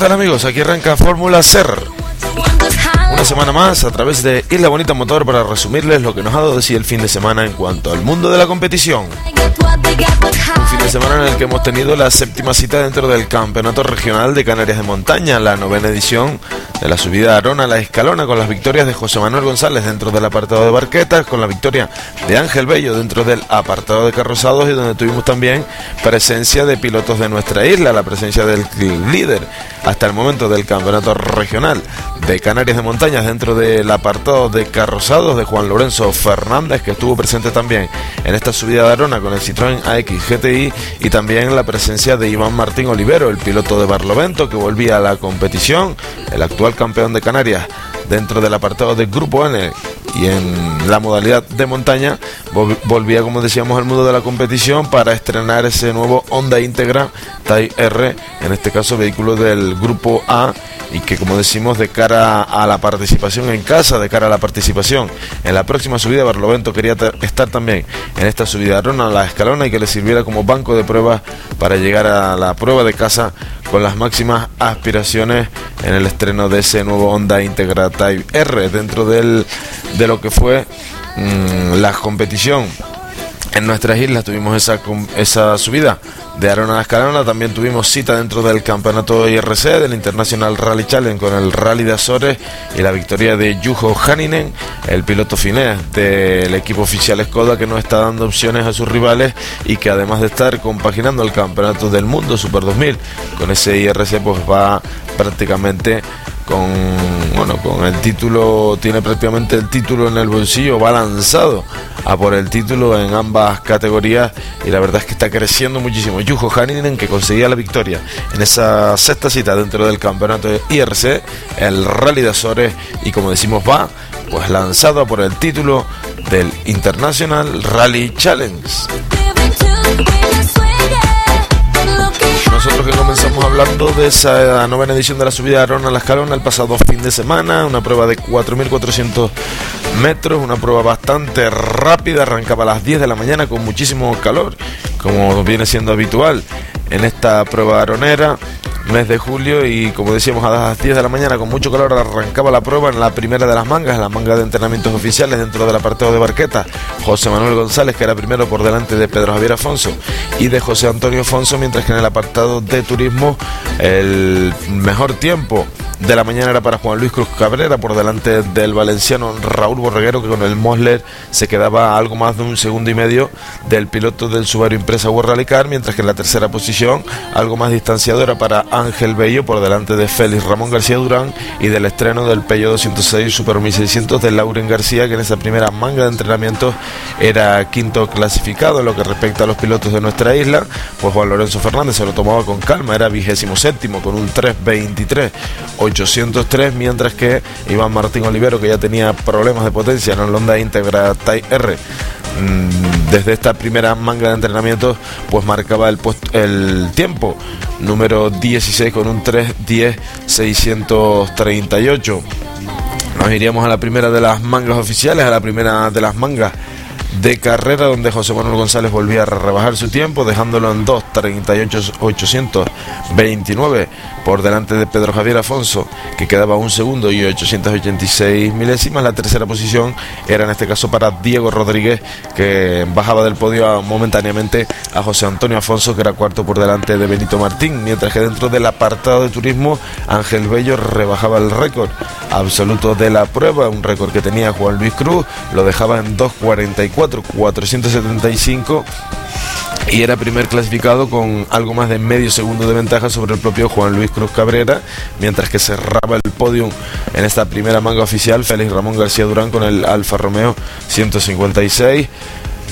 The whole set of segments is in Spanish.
¿Qué tal amigos? Aquí arranca Fórmula SER. Una semana más a través de Isla Bonita Motor para resumirles lo que nos ha dado de sí el fin de semana en cuanto al mundo de la competición. Un fin de semana en el que hemos tenido la séptima cita dentro del Campeonato Regional de Canarias de Montaña, la novena edición de la subida a Arona a la Escalona, con las victorias de José Manuel González dentro del apartado de barquetas, con la victoria de Ángel Bello dentro del apartado de carrozados y donde tuvimos también presencia de pilotos de nuestra isla, la presencia del líder hasta el momento del Campeonato Regional de Canarias de Montaña dentro del apartado de carrozados de Juan Lorenzo Fernández, que estuvo presente también en esta subida de Arona con el Citroën AX GTI y también la presencia de Iván Martín Olivero, el piloto de Barlovento que volvía a la competición, el actual campeón de Canarias dentro del apartado del Grupo N y en la modalidad de montaña volvía, como decíamos, al mundo de la competición para estrenar ese nuevo Honda Integra Type R, en este caso vehículo del Grupo A y que como decimos de cara a la participación en casa, de cara a la participación en la próxima subida, Barlovento quería estar también en esta subida. A la escalona y que le sirviera como banco de pruebas para llegar a la prueba de casa con las máximas aspiraciones en el estreno de ese nuevo Honda Integra Type R dentro de lo que fue mm, la competición en nuestras islas tuvimos esa, esa subida de Arona Escalona, también tuvimos cita dentro del campeonato IRC, del International Rally Challenge con el Rally de Azores y la victoria de Juho Haninen, el piloto finés del equipo oficial Skoda que no está dando opciones a sus rivales y que además de estar compaginando el campeonato del mundo Super 2000 con ese IRC pues va prácticamente con bueno con el título tiene prácticamente el título en el bolsillo va lanzado a por el título en ambas categorías y la verdad es que está creciendo muchísimo. Yujo Haninen que conseguía la victoria en esa sexta cita dentro del campeonato de IRC el Rally de Azores y como decimos va pues lanzado a por el título del International Rally Challenge hablando de esa novena edición de la subida de Arona a la Escalona el pasado fin de semana, una prueba de 4.400 metros, una prueba bastante rápida, arrancaba a las 10 de la mañana con muchísimo calor, como viene siendo habitual en esta prueba aronera mes de julio y como decíamos a las 10 de la mañana con mucho calor arrancaba la prueba en la primera de las mangas, la manga de entrenamientos oficiales dentro del apartado de Barqueta. José Manuel González que era primero por delante de Pedro Javier Afonso y de José Antonio Afonso, mientras que en el apartado de turismo el mejor tiempo de la mañana era para Juan Luis Cruz Cabrera por delante del valenciano Raúl Borreguero que con el Mosler se quedaba algo más de un segundo y medio del piloto del Subaru Impresa World Rally Car, mientras que en la tercera posición algo más distanciado era para Ángel Bello por delante de Félix Ramón García Durán y del estreno del Pello 206 Super 1600 de Lauren García que en esa primera manga de entrenamiento era quinto clasificado en lo que respecta a los pilotos de nuestra isla pues Juan Lorenzo Fernández se lo tomaba con calma era vigésimo séptimo con un 323 803, mientras que Iván Martín Olivero, que ya tenía problemas de potencia en el Honda Integra Type R, mm, desde esta primera manga de entrenamiento, pues marcaba el, el tiempo número 16 con un 310 638. Nos iríamos a la primera de las mangas oficiales, a la primera de las mangas de carrera donde José Manuel González volvía a rebajar su tiempo dejándolo en 2.38.829 por delante de Pedro Javier Afonso que quedaba un segundo y 886 milésimas. La tercera posición era en este caso para Diego Rodríguez que bajaba del podio momentáneamente a José Antonio Afonso que era cuarto por delante de Benito Martín. Mientras que dentro del apartado de turismo Ángel Bello rebajaba el récord absoluto de la prueba un récord que tenía Juan Luis Cruz. Lo dejaba en 2.44 475 y era primer clasificado con algo más de medio segundo de ventaja sobre el propio Juan Luis Cruz Cabrera, mientras que cerraba el podio en esta primera manga oficial Félix Ramón García Durán con el Alfa Romeo 156.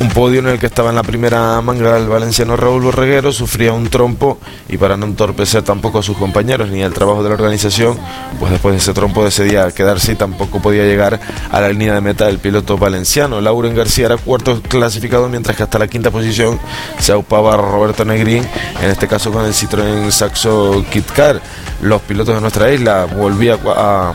Un podio en el que estaba en la primera manga el valenciano Raúl Borreguero, sufría un trompo y para no entorpecer tampoco a sus compañeros ni el trabajo de la organización, pues después de ese trompo decidía quedarse y tampoco podía llegar a la línea de meta del piloto valenciano. Lauren García era cuarto clasificado, mientras que hasta la quinta posición se aupaba Roberto Negrín, en este caso con el Citroën Saxo Kitcar. Los pilotos de nuestra isla volvían a,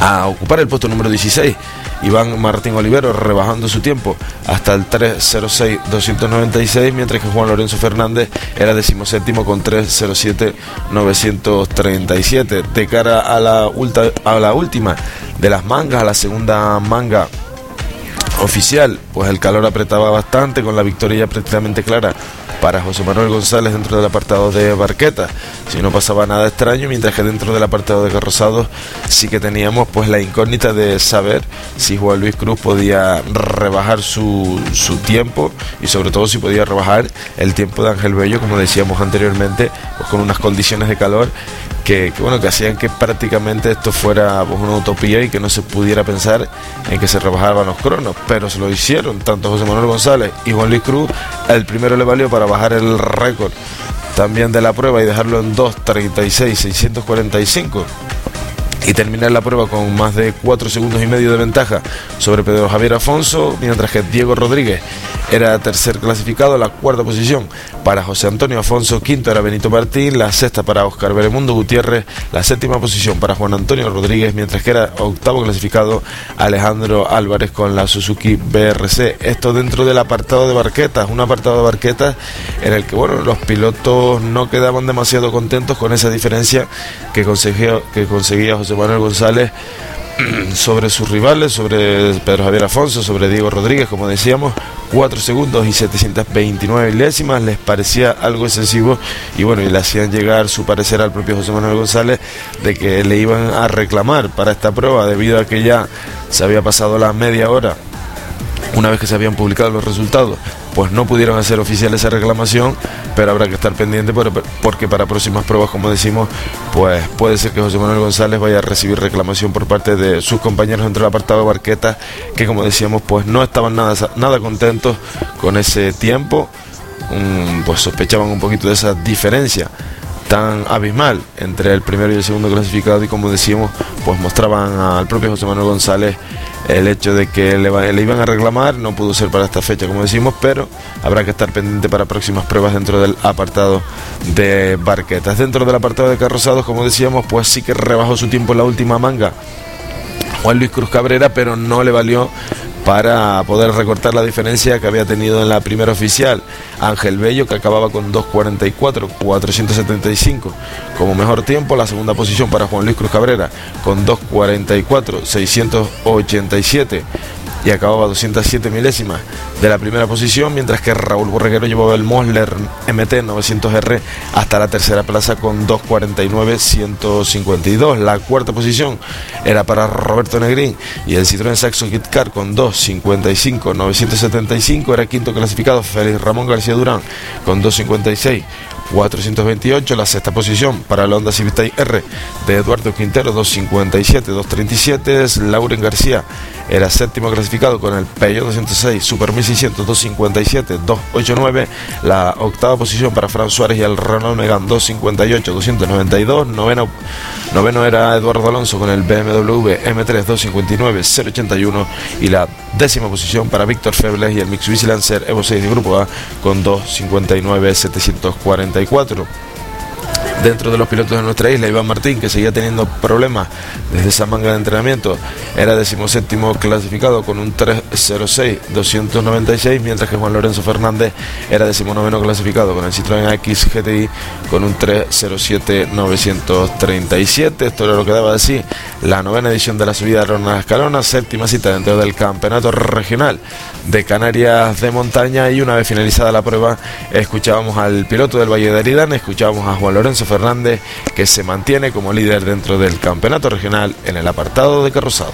a ocupar el puesto número 16 Iván Martín Olivero rebajando su tiempo hasta el 3.06.296, mientras que Juan Lorenzo Fernández era decimoséptimo con 3.07.937. De cara a la, a la última de las mangas, a la segunda manga oficial, pues el calor apretaba bastante con la victoria ya prácticamente clara para José Manuel González dentro del apartado de Barqueta. Si no pasaba nada extraño, mientras que dentro del apartado de Carrozados sí que teníamos pues la incógnita de saber si Juan Luis Cruz podía rebajar su, su tiempo y sobre todo si podía rebajar el tiempo de Ángel Bello, como decíamos anteriormente, pues con unas condiciones de calor que, bueno que hacían que prácticamente esto fuera pues, una utopía y que no se pudiera pensar en que se rebajaban los cronos, pero se lo hicieron tanto José Manuel González y Juan Luis Cruz. El primero le valió para bajar el récord también de la prueba y dejarlo en 2.36.645 y terminar la prueba con más de 4 segundos y medio de ventaja sobre Pedro Javier Afonso, mientras que Diego Rodríguez era tercer clasificado, la cuarta posición para José Antonio Afonso, quinto era Benito Martín, la sexta para Oscar Beremundo Gutiérrez, la séptima posición para Juan Antonio Rodríguez, mientras que era octavo clasificado Alejandro Álvarez con la Suzuki BRC. Esto dentro del apartado de barquetas, un apartado de barquetas en el que bueno, los pilotos no quedaban demasiado contentos con esa diferencia que que conseguía José Manuel González sobre sus rivales, sobre Pedro Javier Afonso, sobre Diego Rodríguez, como decíamos, 4 segundos y 729 milésimas, les parecía algo excesivo y bueno, y le hacían llegar su parecer al propio José Manuel González de que le iban a reclamar para esta prueba debido a que ya se había pasado la media hora una vez que se habían publicado los resultados, pues no pudieron hacer oficial esa reclamación, pero habrá que estar pendiente porque para próximas pruebas, como decimos, pues puede ser que José Manuel González vaya a recibir reclamación por parte de sus compañeros dentro del apartado Barqueta, que como decíamos, pues no estaban nada, nada contentos con ese tiempo, pues sospechaban un poquito de esa diferencia tan abismal entre el primero y el segundo clasificado y como decíamos, pues mostraban al propio José Manuel González el hecho de que le, le, iban a reclamar, no pudo ser para esta fecha como decimos, pero habrá que estar pendiente para próximas pruebas dentro del apartado de barquetas. Dentro del apartado de carrozados, como decíamos, pues sí que rebajó su tiempo en la última manga Juan Luis Cruz Cabrera, pero no le valió para poder recortar la diferencia que había tenido en la primera oficial. Ángel Bello, que acababa con 2.44, 475 como mejor tiempo. La segunda posición para Juan Luis Cruz Cabrera con 2.44, 687 y acababa 207 milésimas de la primera posición, mientras que Raúl Borreguero llevaba el Mosler MT 900R hasta la tercera plaza con 2.49 152. La cuarta posición era para Roberto Negrín y el Citroën Saxo Kit Car con 2.55 975. Era quinto clasificado Félix Ramón García Durán con 2.56 428, la sexta posición para la Honda Civic R de Eduardo Quintero, 257, 237, Lauren García. Era séptimo clasificado con el Peugeot 206, Super 1600, 257, 289, la octava posición para Fran Suárez y el Renault Megane 258, 292, noveno, noveno era Eduardo Alonso con el BMW M3 259, 081 y la décima posición para Víctor Febles y el Mitsubishi Lancer Evo 6 de Grupo A con 259, 740 1984 Dentro de los pilotos de nuestra isla, Iván Martín, que seguía teniendo problemas desde esa manga de entrenamiento, era decimoséptimo clasificado con un 306-296, mientras que Juan Lorenzo Fernández era decimonoveno clasificado con el Citroën X GTI con un 307-937. Esto era lo que daba de sí la novena edición de la subida de Ronald Escalona, séptima cita dentro del campeonato regional de Canarias de montaña y una vez finalizada la prueba escuchábamos al piloto del Valle de Aridane, escuchábamos a Juan Lorenzo Fernández que se mantiene como líder dentro del campeonato regional en el apartado de carrozado.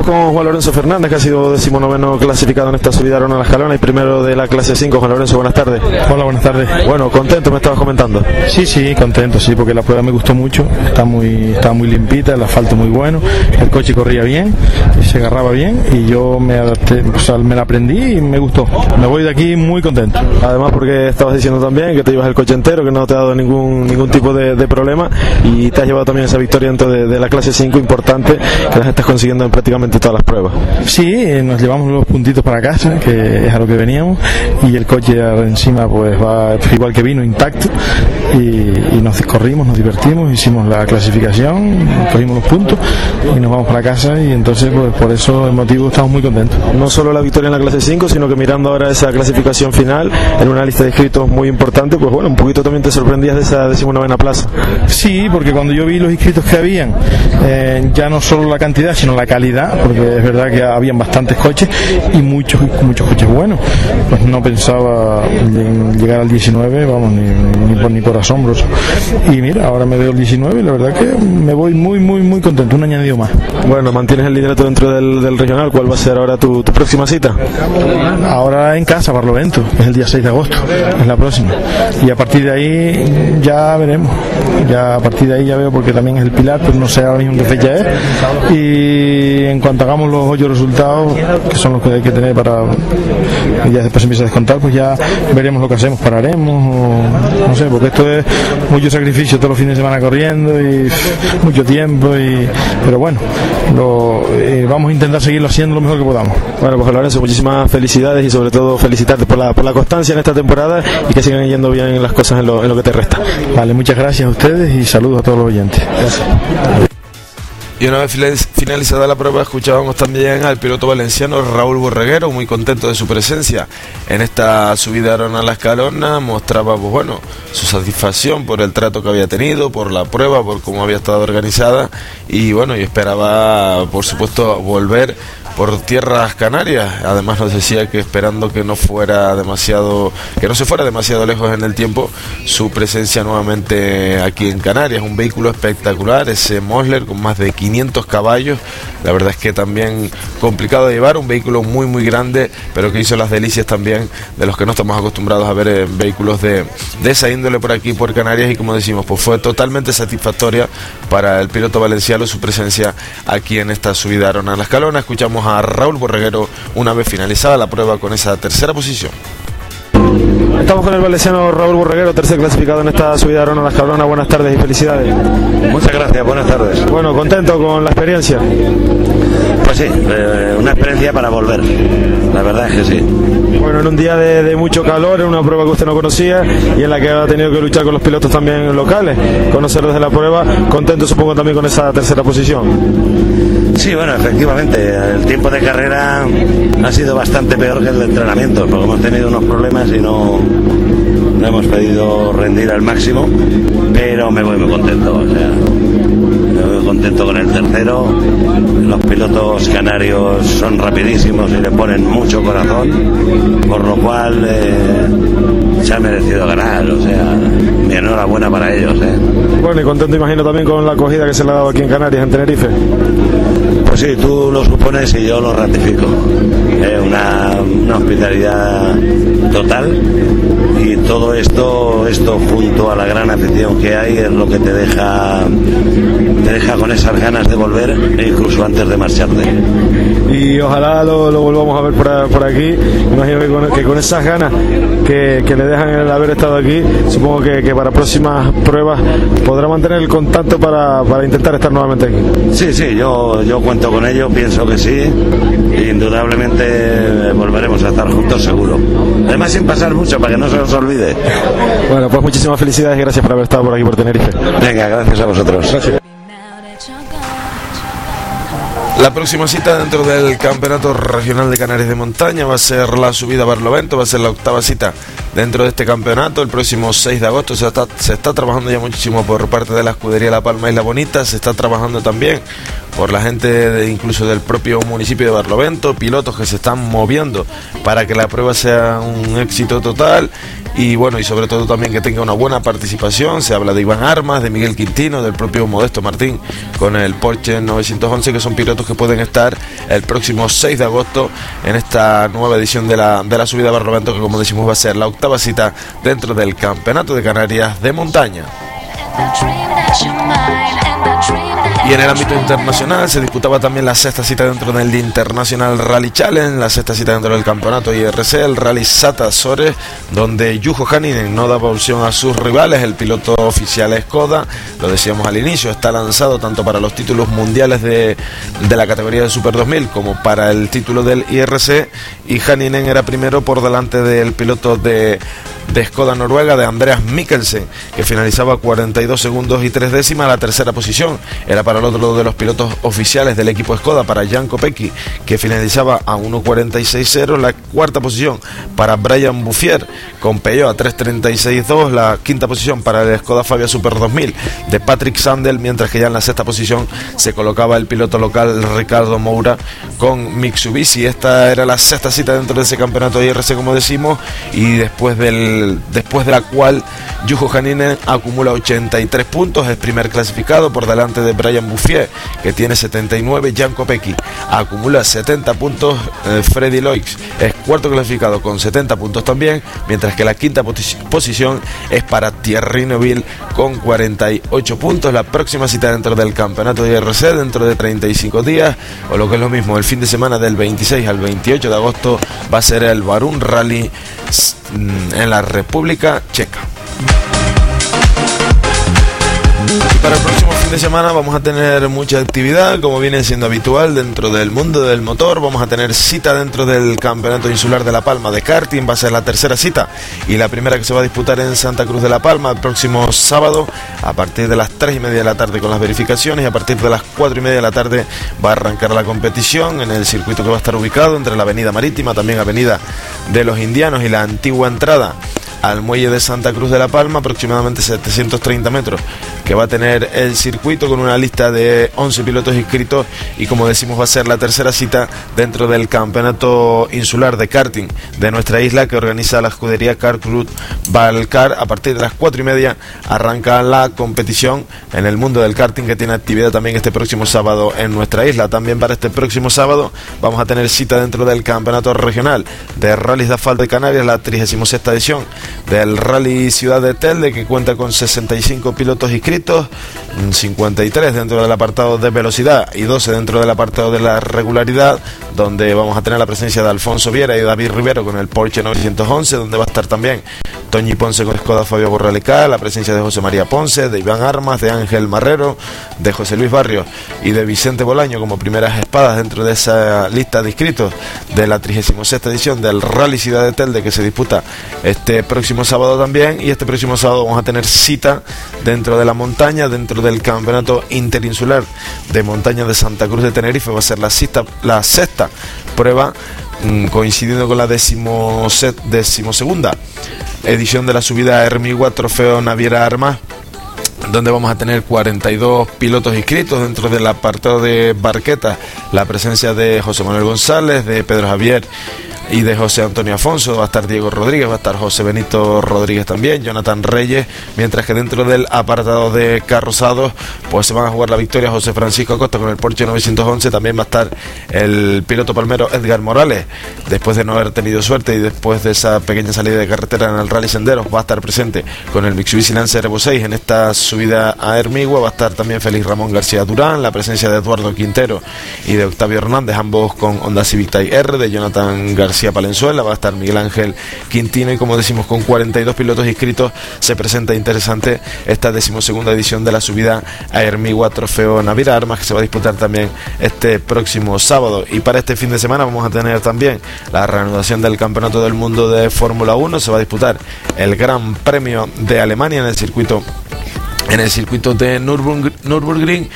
Estamos con Juan Lorenzo Fernández, que ha sido decimonoveno clasificado en esta subida a la escalona y primero de la clase 5. Juan Lorenzo, buenas tardes. Hola, buenas tardes. Bueno, contento me estabas comentando. Sí, sí, contento, sí, porque la prueba me gustó mucho. Está muy, está muy limpita, el asfalto muy bueno, el coche corría bien, se agarraba bien y yo me adapté, o sea, me la aprendí y me gustó. Me voy de aquí muy contento. Además, porque estabas diciendo también que te llevas el coche entero, que no te ha dado ningún, ningún tipo de, problema y te has llevado también esa victoria dentro de, la clase 5 importante que las estás consiguiendo en prácticamente todas las pruebas. Sí, eh, nos llevamos los puntitos para casa, que es a lo que veníamos, y el coche encima pues va igual que vino, intacto, y, nos corrimos, nos divertimos, hicimos la clasificación, cogimos los puntos y nos vamos para casa y entonces pues por eso el motivo estamos muy contentos. No solo la victoria en la clase 5, sino que mirando ahora esa clasificación final en una lista de inscritos muy importante, pues bueno, un poquito también te sorprendías de esa decimonovena plaza. Sí, porque cuando yo vi los inscritos que habían, eh, ya no solo la cantidad, sino la calidad, porque es verdad que habían bastantes coches y muchos, muchos coches buenos, pues no pensaba en llegar al 19, vamos, ni, por, ni por asombros. Y mira, ahora me veo el 19 y la verdad que me voy muy, muy, muy contento, un añadido más. Bueno, mantienes el liderato dentro del, regional, ¿cuál va a ser ahora tu, próxima cita? Ahora en casa, Barlovento, es el día 6 de agosto, es la próxima. Y a partir de ahí ya veremos, ya a partir de ahí ya veo porque también es el pilar, pero no sé ahora mismo qué fecha es. Y en cuanto hagamos los ocho resultados, que son los que hay que tener para, y ya después empieza a descontar, pues ya veremos lo que hacemos, pararemos, o, no sé, porque esto es mucho sacrificio todos los fines de semana corriendo y mucho tiempo, y, pero bueno, lo, eh, vamos a intentar seguirlo haciendo lo mejor que podamos. Bueno, pues Lorenzo, muchísimas felicidades y sobre todo felicitarte por la, por la constancia en esta temporada y que sigan yendo bien las cosas en lo, en lo que te resta. Vale, muchas gracias a ustedes y saludos a todos los oyentes. Y una vez finalizada la prueba, escuchábamos también al piloto valenciano Raúl Borreguero, muy contento de su presencia en esta subida a la escalona. Mostraba, pues bueno, su satisfacción por el trato que había tenido, por la prueba, por cómo había estado organizada. Y bueno, y esperaba, por supuesto, volver por tierras canarias. Además nos decía que esperando que no fuera demasiado, que no se fuera demasiado lejos en el tiempo, su presencia nuevamente aquí en Canarias. Un vehículo espectacular, ese Mosler con más de 500 caballos. La verdad es que también complicado de llevar, un vehículo muy muy grande, pero que hizo las delicias también de los que no estamos acostumbrados a ver en vehículos de, de esa índole por aquí por Canarias y como decimos, pues fue totalmente satisfactoria para el piloto valenciano su presencia aquí en esta subida a la Escalona. Escuchamos a Raúl Borreguero una vez finalizada la prueba con esa tercera posición. Estamos con el valenciano Raúl Borreguero, tercer clasificado en esta subida de Arona Las Cabronas. Buenas tardes y felicidades. Muchas gracias, buenas tardes. Bueno, contento con la experiencia. Pues sí, eh, una experiencia para volver. La verdad es que sí. Bueno, en un día de, mucho calor, en una prueba que usted no conocía y en la que ha tenido que luchar con los pilotos también locales, conocerlos de la prueba, contento supongo también con esa tercera posición. Sí, bueno, efectivamente, el tiempo de carrera ha sido bastante peor que el de entrenamiento, porque hemos tenido unos problemas y no, hemos podido rendir al máximo, pero me voy muy contento. O sea, me voy contento con el tercero. Los pilotos canarios son rapidísimos y le ponen mucho corazón, por lo cual eh, se ha merecido ganar. O sea, mi enhorabuena para ellos. Eh. Bueno, y contento imagino también con la acogida que se le ha dado aquí en Canarias, en Tenerife. Pues sí, tú lo supones y yo lo ratifico. una, una hospitalidad total y todo esto, esto junto a la gran afición que hay es lo que te deja, te deja con esas ganas de volver e incluso antes de marcharte. Y ojalá lo, volvamos a ver por, aquí. Imagino que con, esas ganas que, le dejan el haber estado aquí, supongo que, para próximas pruebas podrá mantener el contacto para, intentar estar nuevamente aquí. Sí, sí, yo, yo cuento con ello, pienso que sí. Indudablemente volveremos a estar juntos seguro. Además sin pasar mucho para que no se nos olvide. Bueno, pues muchísimas felicidades y gracias por haber estado por aquí por Tenerife. Venga, gracias a vosotros. La próxima cita dentro del Campeonato Regional de Canarias de Montaña va a ser la subida a Barlovento, va a ser la octava cita dentro de este campeonato. El próximo 6 de agosto se está, trabajando ya muchísimo por parte de la escudería La Palma y La Bonita, se está trabajando también por la gente incluso del propio municipio de Barlovento, pilotos que se están moviendo para que la prueba sea un éxito total y bueno, y sobre todo también que tenga una buena participación. Se habla de Iván Armas, de Miguel Quintino, del propio Modesto Martín con el Porsche 911, que son pilotos que pueden estar el próximo 6 de agosto en esta nueva edición de la, de la subida Barlovento, que como decimos va a ser la octava cita dentro del Campeonato de Canarias de Montaña. Y en el ámbito internacional se disputaba también la sexta cita dentro del International Rally Challenge, la sexta cita dentro del campeonato IRC, el Rally Sata Sores, donde Yujo Haninen no daba opción a sus rivales, el piloto oficial Skoda, lo decíamos al inicio, está lanzado tanto para los títulos mundiales de, de la categoría de Super 2000 como para el título del IRC y Haninen era primero por delante del piloto de de Skoda Noruega de Andreas Mikkelsen, que finalizaba 42 segundos y 3 décimas la tercera posición. Era para el otro de los pilotos oficiales del equipo Skoda, para Jan Kopecky, que finalizaba a 1.46.0. La cuarta posición para Brian Bouffier, con Peugeot a 3.36.2. La quinta posición para el Skoda Fabia Super 2000 de Patrick Sandel, mientras que ya en la sexta posición se colocaba el piloto local Ricardo Moura con Mitsubishi. Esta era la sexta cita dentro de ese campeonato de IRC, como decimos, y después del después de la cual Yujo Haninen acumula 83 puntos, es primer clasificado por delante de Brian Bouffier, que tiene 79, Jan Kopecky acumula 70 puntos, eh, Freddy Loix es cuarto clasificado con 70 puntos también, mientras que la quinta posición es para Thierry Neuville con 48 puntos. La próxima cita dentro del campeonato de IRC dentro de 35 días, o lo que es lo mismo, el fin de semana del 26 al 28 de agosto va a ser el Barun Rally en la República Checa. el próximo fin de semana vamos a tener mucha actividad, como viene siendo habitual dentro del mundo del motor. Vamos a tener cita dentro del Campeonato Insular de La Palma de karting, va a ser la tercera cita y la primera que se va a disputar en Santa Cruz de La Palma el próximo sábado a partir de las 3 y media de la tarde con las verificaciones. Y a partir de las 4 y media de la tarde va a arrancar la competición en el circuito que va a estar ubicado entre la Avenida Marítima, también Avenida de los Indianos y la antigua entrada al muelle de Santa Cruz de la Palma, aproximadamente 730 metros, que va a tener el circuito con una lista de 11 pilotos inscritos y como decimos va a ser la tercera cita dentro del campeonato insular de karting de nuestra isla que organiza la escudería Car Club Valcar. A partir de las 4 y media arranca la competición en el mundo del karting que tiene actividad también este próximo sábado en nuestra isla. También para este próximo sábado vamos a tener cita dentro del campeonato regional de rallies de asfalto de Canarias, la 36 edición del Rally Ciudad de Telde, que cuenta con 65 pilotos inscritos, 53 dentro del apartado de velocidad y 12 dentro del apartado de la regularidad, donde vamos a tener la presencia de Alfonso Viera y David Rivero con el Porsche 911, donde va a estar también Toñi Ponce con Skoda Fabio Borralica, la presencia de José María Ponce, de Iván Armas, de Ángel Marrero, de José Luis Barrio y de Vicente Bolaño como primeras espadas dentro de esa lista de inscritos de la 36 edición del Rally Ciudad de Telde que se disputa este próximo sábado también y este próximo sábado vamos a tener cita dentro de la montaña, dentro del campeonato interinsular de montaña de Santa Cruz de Tenerife, va a ser la, la sexta prueba mm, coincidiendo con la decimosegunda edición de la subida Hermigua Trofeo Naviera Armas donde vamos a tener 42 pilotos inscritos dentro del apartado de barqueta, la presencia de José Manuel González, de Pedro Javier y de José Antonio Afonso, va a estar Diego Rodríguez, va a estar José Benito Rodríguez también, Jonathan Reyes, mientras que dentro del apartado de carrozados, pues se van a jugar la victoria José Francisco Acosta con el Porsche 911, también va a estar el piloto palmero Edgar Morales, después de no haber tenido suerte y después de esa pequeña salida de carretera en el Rally Senderos, va a estar presente con el Mitsubishi Lancer Evo 6 en esta subida a Hermigua, va a estar también Félix Ramón García Durán, la presencia de Eduardo Quintero y de Octavio Hernández, ambos con Honda Civic Type R, de Jonathan García Palenzuela, va a estar Miguel Ángel Quintino y como decimos con 42 pilotos inscritos se presenta interesante esta decimosegunda edición de la subida a Hermigua Trofeo Navira Armas que se va a disputar también este próximo sábado. Y para este fin de semana vamos a tener también la reanudación del Campeonato del Mundo de Fórmula 1, se va a disputar el Gran Premio de Alemania en el circuito en el circuito de Nürburgring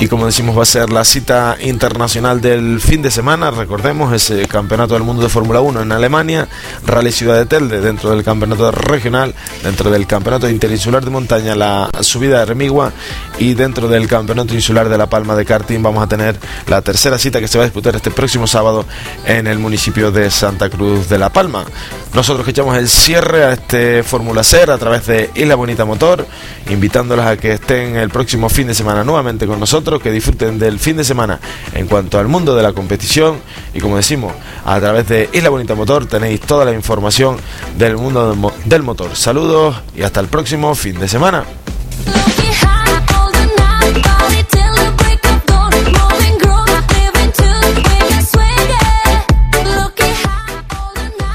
y como decimos va a ser la cita internacional del fin de semana, recordemos ese Campeonato del Mundo de Fórmula 1 en Alemania, Rally Ciudad de Telde dentro del Campeonato Regional, dentro del Campeonato Interinsular de Montaña la subida de Remigua y dentro del Campeonato Insular de La Palma de Karting vamos a tener la tercera cita que se va a disputar este próximo sábado en el municipio de Santa Cruz de La Palma. Nosotros que echamos el cierre a este Fórmula Ser a través de Isla Bonita Motor, invitándolas a que estén el próximo fin de semana nuevamente con que disfruten del fin de semana en cuanto al mundo de la competición y como decimos, a través de Isla Bonita Motor tenéis toda la información del mundo del motor. Saludos y hasta el próximo fin de semana.